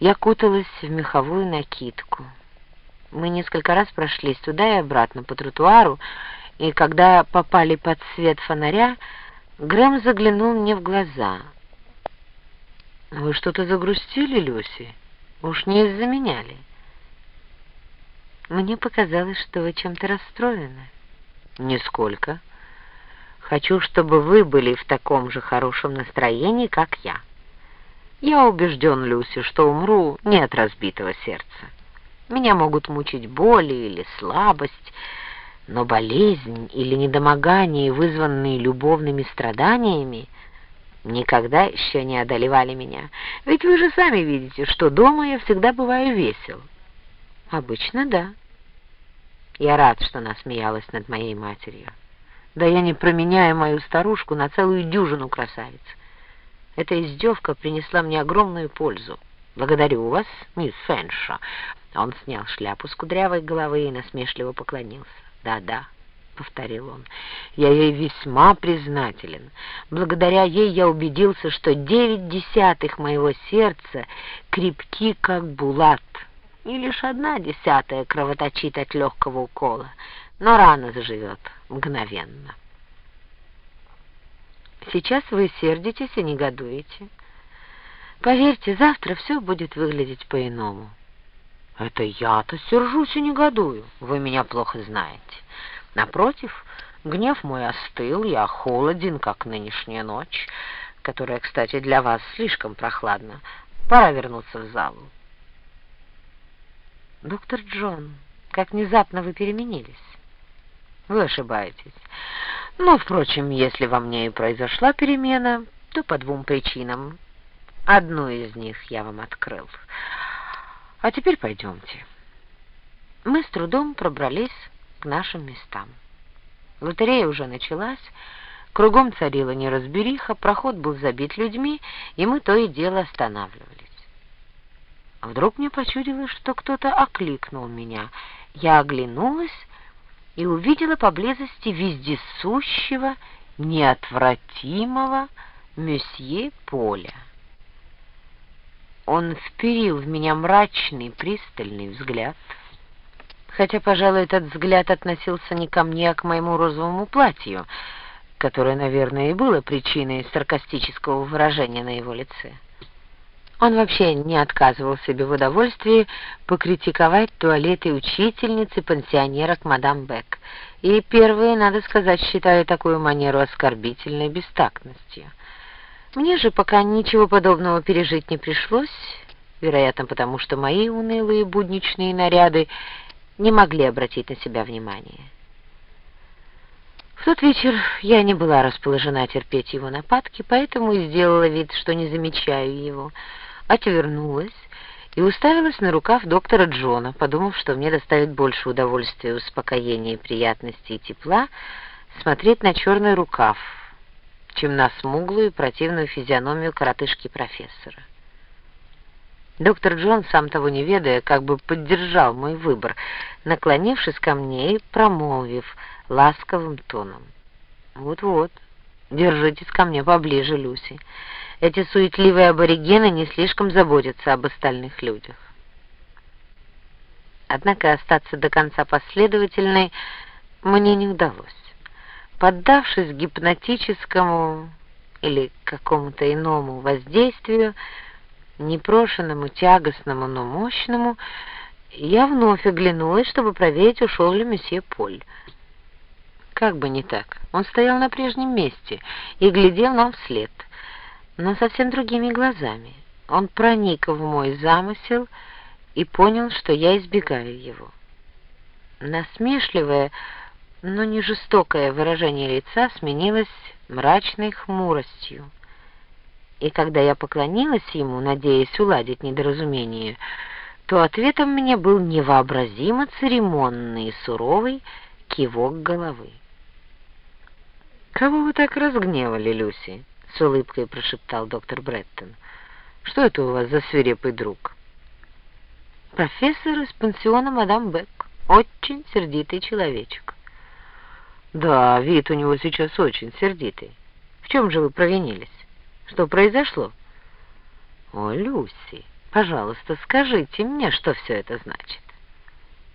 Я куталась в меховую накидку. Мы несколько раз прошлись туда и обратно по тротуару, и когда попали под свет фонаря, Грэм заглянул мне в глаза. «Вы что-то загрустили, Люси? Уж не из-за меня ли?» «Мне показалось, что вы чем-то расстроены». «Нисколько. Хочу, чтобы вы были в таком же хорошем настроении, как я. Я убежден, Люси, что умру не от разбитого сердца. Меня могут мучить боли или слабость, но болезнь или недомогание, вызванные любовными страданиями, никогда еще не одолевали меня. Ведь вы же сами видите, что дома я всегда бываю весел. Обычно да. Я рад, что она смеялась над моей матерью. Да я не променяю мою старушку на целую дюжину красавиц. Эта издевка принесла мне огромную пользу. Благодарю вас, мисс Фэнша. Он снял шляпу с кудрявой головы и насмешливо поклонился. «Да-да», — повторил он, — «я ей весьма признателен. Благодаря ей я убедился, что девять десятых моего сердца крепки, как булат, и лишь одна десятая кровоточит от легкого укола, но рана заживет мгновенно». Сейчас вы сердитесь и негодуете. Поверьте, завтра все будет выглядеть по-иному. Это я-то сержусь и негодую, вы меня плохо знаете. Напротив, гнев мой остыл, я холоден, как нынешняя ночь, которая, кстати, для вас слишком прохладна. Пора вернуться в залу. Доктор Джон, как внезапно вы переменились. Вы ошибаетесь. Но, впрочем, если во мне и произошла перемена, то по двум причинам. Одну из них я вам открыл. А теперь пойдемте. Мы с трудом пробрались к нашим местам. Лотерея уже началась, кругом царила неразбериха, проход был забит людьми, и мы то и дело останавливались. Вдруг мне почудилось, что кто-то окликнул меня. Я оглянулась и увидела поблизости вездесущего, неотвратимого месье Поля. Он вперил в меня мрачный, пристальный взгляд, хотя, пожалуй, этот взгляд относился не ко мне, а к моему розовому платью, которое, наверное, и было причиной саркастического выражения на его лице. Он вообще не отказывал себе в удовольствии покритиковать туалеты учительницы пансионерок мадам Бек, и первые, надо сказать, считали такую манеру оскорбительной бестактностью. Мне же пока ничего подобного пережить не пришлось, вероятно, потому что мои унылые будничные наряды не могли обратить на себя внимание. В тот вечер я не была расположена терпеть его нападки, поэтому и сделала вид, что не замечаю его, отвернулась и уставилась на рукав доктора Джона, подумав, что мне доставит больше удовольствия, успокоения, приятности и тепла смотреть на черный рукав, чем на смуглую противную физиономию коротышки-профессора. Доктор Джон, сам того не ведая, как бы поддержал мой выбор, наклонившись ко мне и промолвив ласковым тоном. «Вот-вот, держитесь ко мне поближе, Люси. Эти суетливые аборигены не слишком заботятся об остальных людях». Однако остаться до конца последовательной мне не удалось. Поддавшись гипнотическому или какому-то иному воздействию, непрошенному, тягостному, но мощному, я вновь оглянулась, чтобы проверить, ушел ли месье Поль. Как бы не так. Он стоял на прежнем месте и глядел нам вслед, но совсем другими глазами. Он проник в мой замысел и понял, что я избегаю его. Насмешливая, но не жестокое выражение лица сменилось мрачной хмуростью. И когда я поклонилась ему, надеясь уладить недоразумение, то ответом мне был невообразимо церемонный и суровый кивок головы. «Кого вы так разгневали, Люси?» — с улыбкой прошептал доктор Бреттон. «Что это у вас за свирепый друг?» «Профессор из пансиона мадам Бек. Очень сердитый человечек». Да, вид у него сейчас очень сердитый. В чем же вы провинились? Что произошло? О, Люси, Пожалуйста, скажите мне, что все это значит.